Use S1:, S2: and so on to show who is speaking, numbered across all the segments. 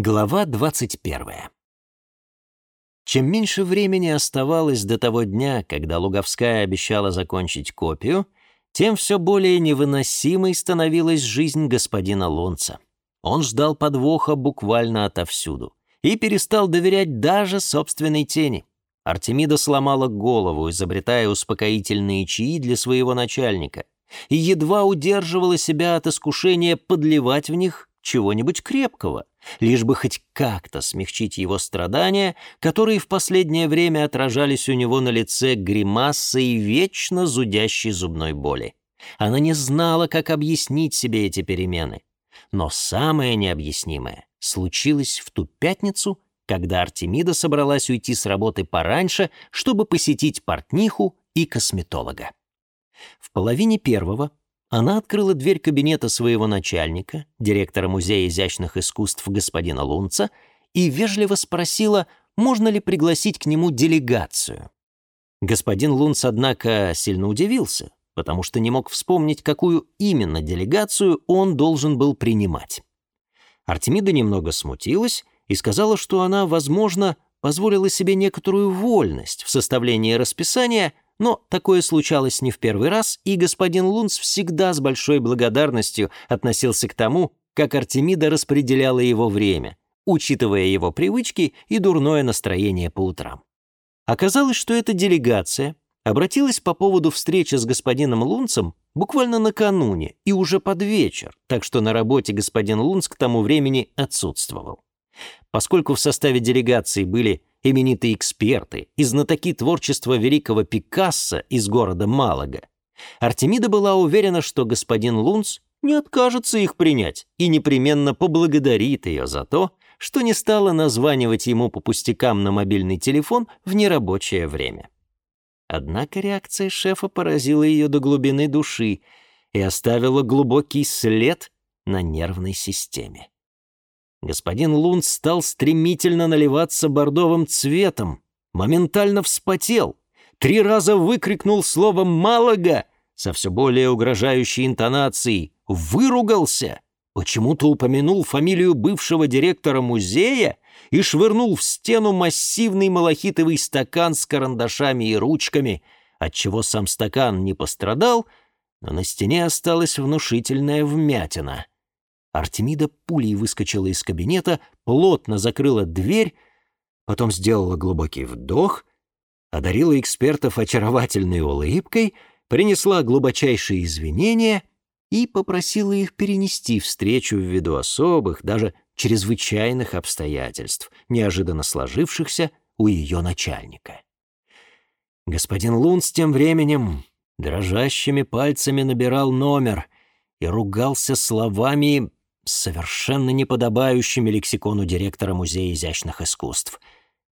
S1: Глава 21. Чем меньше времени оставалось до того дня, когда Луговская обещала закончить копию, тем все более невыносимой становилась жизнь господина Лонца. Он ждал подвоха буквально отовсюду и перестал доверять даже собственной тени. Артемида сломала голову, изобретая успокоительные чаи для своего начальника, и едва удерживала себя от искушения подливать в них чего-нибудь крепкого, лишь бы хоть как-то смягчить его страдания, которые в последнее время отражались у него на лице гримасой вечно зудящей зубной боли. Она не знала, как объяснить себе эти перемены. Но самое необъяснимое случилось в ту пятницу, когда Артемида собралась уйти с работы пораньше, чтобы посетить портниху и косметолога. В половине первого она открыла дверь кабинета своего начальника, директора Музея изящных искусств господина Лунца, и вежливо спросила, можно ли пригласить к нему делегацию. Господин Лунц, однако, сильно удивился, потому что не мог вспомнить, какую именно делегацию он должен был принимать. Артемида немного смутилась и сказала, что она, возможно, позволила себе некоторую вольность в составлении расписания – но такое случалось не в первый раз, и господин Лунц всегда с большой благодарностью относился к тому, как Артемида распределяла его время, учитывая его привычки и дурное настроение по утрам. Оказалось, что эта делегация обратилась по поводу встречи с господином Лунцем буквально накануне и уже под вечер, так что на работе господин Лунц к тому времени отсутствовал. Поскольку в составе делегации были именитые эксперты, и знатоки творчества великого Пикассо из города Малага. Артемида была уверена, что господин Лунц не откажется их принять и непременно поблагодарит ее за то, что не стала названивать ему по пустякам на мобильный телефон в нерабочее время. Однако реакция шефа поразила ее до глубины души и оставила глубокий след на нервной системе. Господин Лун стал стремительно наливаться бордовым цветом, моментально вспотел, три раза выкрикнул слово «малого» со все более угрожающей интонацией, выругался, почему-то упомянул фамилию бывшего директора музея и швырнул в стену массивный малахитовый стакан с карандашами и ручками, отчего сам стакан не пострадал, но на стене осталась внушительная вмятина. Артемида пулей выскочила из кабинета, плотно закрыла дверь, потом сделала глубокий вдох, одарила экспертов очаровательной улыбкой, принесла глубочайшие извинения и попросила их перенести встречу ввиду особых, даже чрезвычайных обстоятельств, неожиданно сложившихся у ее начальника. Господин Лун тем временем дрожащими пальцами набирал номер и ругался словами совершенно неподобающими лексикону директора Музея изящных искусств.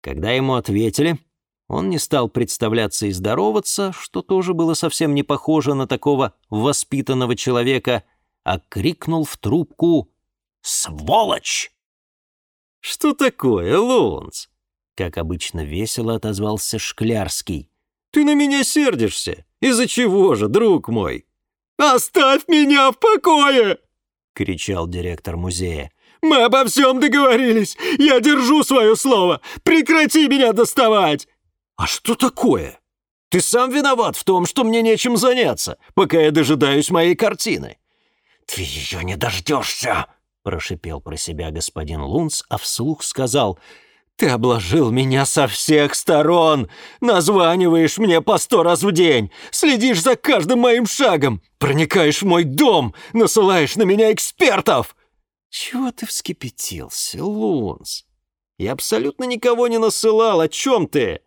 S1: Когда ему ответили, он не стал представляться и здороваться, что тоже было совсем не похоже на такого воспитанного человека, а крикнул в трубку «Сволочь!» «Что такое, Лоунс?» Как обычно весело отозвался Шклярский. «Ты на меня сердишься? Из-за чего же, друг мой?» «Оставь меня в покое!» — кричал директор музея. «Мы обо всем договорились! Я держу свое слово! Прекрати меня доставать!» «А что такое? Ты сам виноват в том, что мне нечем заняться, пока я дожидаюсь моей картины!» «Ты ее не дождешься!» — прошипел про себя господин Лунц, а вслух сказал — ты обложил меня со всех сторон, названиваешь мне по сто раз в день, следишь за каждым моим шагом, проникаешь в мой дом, насылаешь на меня экспертов!» «Чего ты вскипятился, Лунс? Я абсолютно никого не насылал, о чем ты?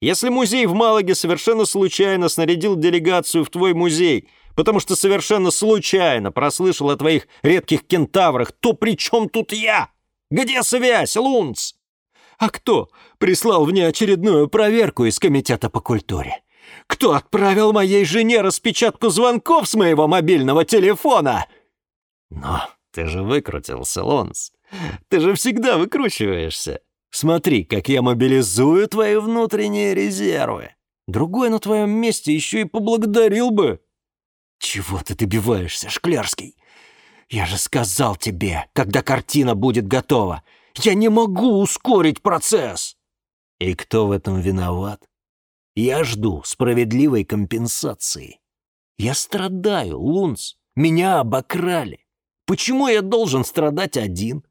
S1: Если музей в Малаге совершенно случайно снарядил делегацию в твой музей, потому что совершенно случайно прослышал о твоих редких кентаврах, то при чем тут я? Где связь, Лунс? А кто прислал мне очередную проверку из Комитета по культуре? Кто отправил моей жене распечатку звонков с моего мобильного телефона? Но ты же выкрутился, Лонс. Ты же всегда выкручиваешься. Смотри, как я мобилизую твои внутренние резервы. Другой на твоем месте еще и поблагодарил бы. Чего ты добиваешься, Шклярский? Я же сказал тебе, когда картина будет готова —
S2: я не могу ускорить процесс!»
S1: «И кто в этом виноват?» «Я жду справедливой компенсации. Я страдаю, Лунц. Меня обокрали. Почему я должен страдать один?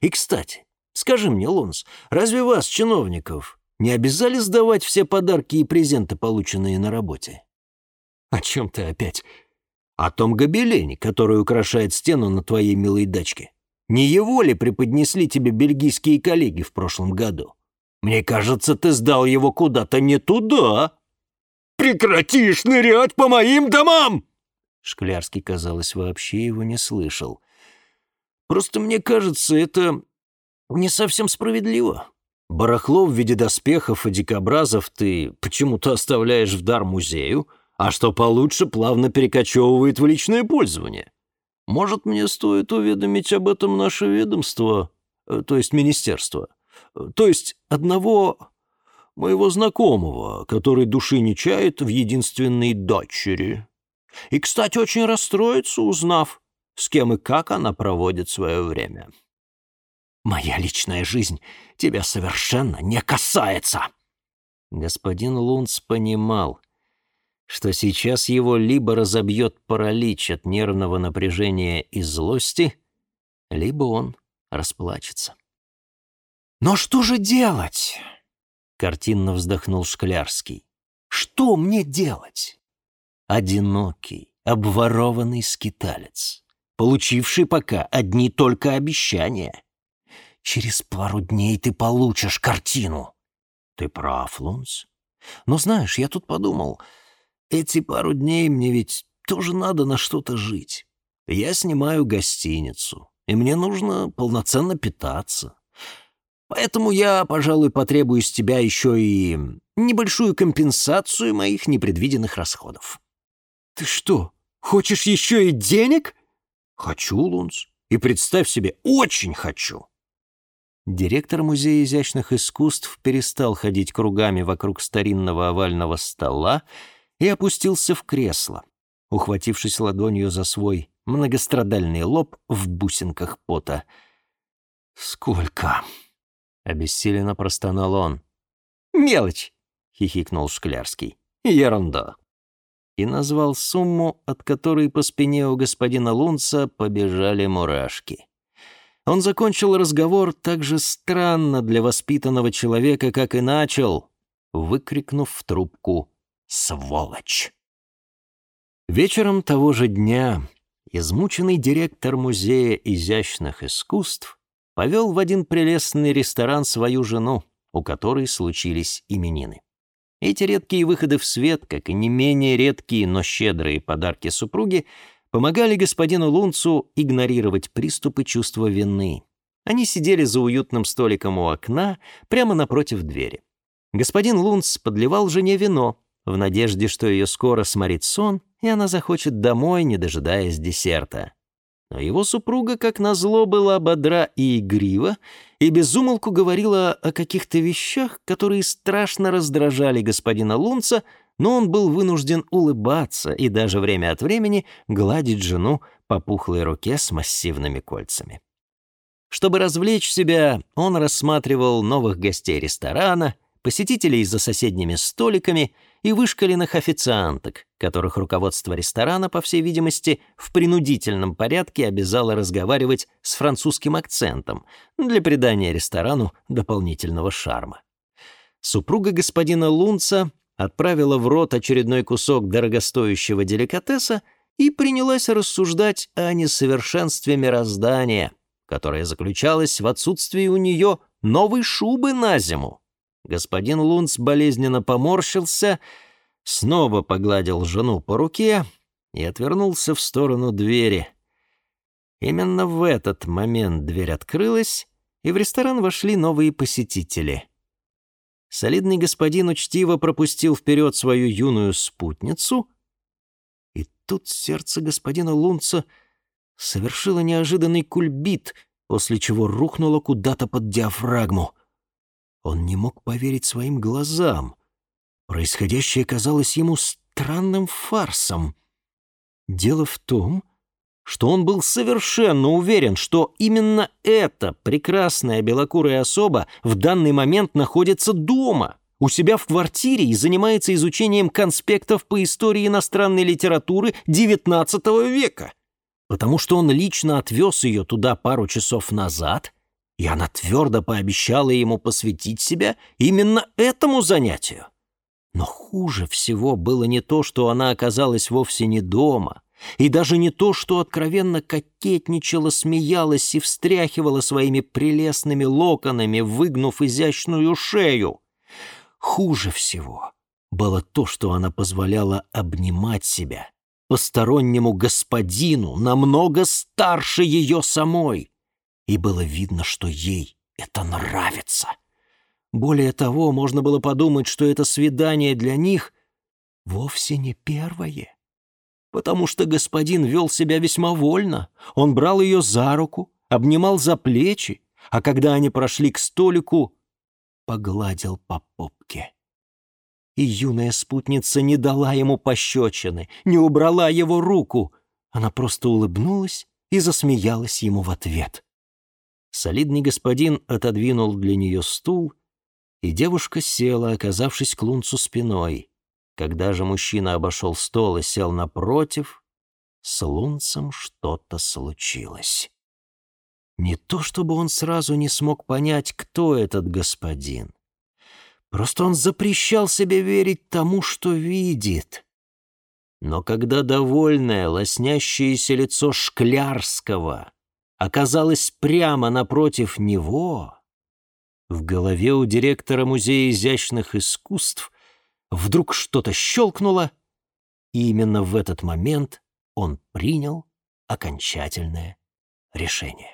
S1: И, кстати, скажи мне, Лунц, разве вас, чиновников, не обязали сдавать все подарки и презенты, полученные на работе?» «О чем ты опять?» «О том гобелене, который украшает стену на твоей милой дачке. Не его ли преподнесли тебе бельгийские коллеги в прошлом году? Мне кажется, ты сдал его куда-то не туда.
S2: Прекрати шнырять по моим домам!»
S1: Шклярский, казалось, вообще его не слышал. «Просто мне кажется, это не совсем справедливо. Барахло в виде доспехов и дикобразов ты почему-то оставляешь в дар музею, а что получше плавно перекочевывает в личное пользование. Может, мне стоит уведомить об этом наше ведомство, э, то есть министерство, э, то есть одного моего знакомого, который души не чает в единственной дочери. И, кстати, очень расстроится, узнав, с кем и как она проводит свое время. «Моя личная жизнь тебя совершенно не касается!» Господин Лунц понимал, что сейчас его либо разобьет паралич от нервного напряжения и злости, либо он расплачется. «Но что же делать?» — картинно вздохнул Шклярский. «Что мне делать?» Одинокий, обворованный скиталец, получивший пока одни только обещания. «Через пару дней ты получишь картину!» «Ты прав, Лунц. Но знаешь, я тут подумал...» Эти пару дней мне ведь тоже надо на что-то жить. Я снимаю гостиницу, и мне нужно полноценно питаться. Поэтому я, пожалуй, потребую с тебя еще и небольшую компенсацию моих непредвиденных расходов». «Ты что, хочешь еще и денег?» «Хочу, Лунц. И представь себе, очень хочу». Директор Музея изящных искусств перестал ходить кругами вокруг старинного овального стола, и опустился в кресло, ухватившись ладонью за свой многострадальный лоб в бусинках пота. «Сколько?» — обессиленно простонал он. «Мелочь!» — хихикнул Шклярский. «Ерунда!» И назвал сумму, от которой по спине у господина Лунца побежали мурашки. Он закончил разговор так же странно для воспитанного человека, как и начал, выкрикнув в трубку сволочь. Вечером того же дня измученный директор Музея изящных искусств повел в один прелестный ресторан свою жену, у которой случились именины. Эти редкие выходы в свет, как и не менее редкие, но щедрые подарки супруги, помогали господину Лунцу игнорировать приступы чувства вины. Они сидели за уютным столиком у окна, прямо напротив двери. Господин Лунц подливал жене вино, в надежде, что ее скоро сморит сон, и она захочет домой, не дожидаясь десерта. Но его супруга, как назло, была бодра и игрива, и безумолку говорила о каких-то вещах, которые страшно раздражали господина Лунца, но он был вынужден улыбаться и даже время от времени гладить жену по пухлой руке с массивными кольцами. Чтобы развлечь себя, он рассматривал новых гостей ресторана, посетителей за соседними столиками — и вышкаленных официанток, которых руководство ресторана, по всей видимости, в принудительном порядке обязало разговаривать с французским акцентом для придания ресторану дополнительного шарма. Супруга господина Лунца отправила в рот очередной кусок дорогостоящего деликатеса и принялась рассуждать о несовершенстве мироздания, которое заключалось в отсутствии у нее новой шубы на зиму. Господин Лунц болезненно поморщился, снова погладил жену по руке и отвернулся в сторону двери. Именно в этот момент дверь открылась, и в ресторан вошли новые посетители. Солидный господин учтиво пропустил вперед свою юную спутницу, и тут сердце господина Лунца совершило неожиданный кульбит, после чего рухнуло куда-то под диафрагму — он не мог поверить своим глазам. Происходящее казалось ему странным фарсом. Дело в том, что он был совершенно уверен, что именно эта прекрасная белокурая особа в данный момент находится дома, у себя в квартире и занимается изучением конспектов по истории иностранной литературы XIX века. Потому что он лично отвез ее туда пару часов назад — и она твердо пообещала ему посвятить себя именно этому занятию. Но хуже всего было не то, что она оказалась вовсе не дома, и даже не то, что откровенно кокетничала, смеялась и встряхивала своими прелестными локонами, выгнув изящную шею. Хуже всего было то, что она позволяла обнимать себя постороннему господину, намного старше ее самой — и было видно, что ей это нравится. Более того, можно было подумать, что это свидание для них вовсе не первое. Потому что господин вел себя весьма вольно. Он брал ее за руку, обнимал за плечи, а когда они прошли к столику, погладил по попке. И юная спутница не дала ему пощечины, не убрала его руку. Она просто улыбнулась и засмеялась ему в ответ. Солидный господин отодвинул для нее стул, и девушка села, оказавшись к лунцу спиной. Когда же мужчина обошел стол и сел напротив, с лунцем что-то случилось. Не то чтобы он сразу не смог понять, кто этот господин. Просто он запрещал себе верить тому, что видит. Но когда довольное, лоснящееся лицо Шклярского оказалась прямо напротив него, в голове у директора Музея изящных искусств вдруг что-то щелкнуло, и именно в этот момент он принял окончательное решение.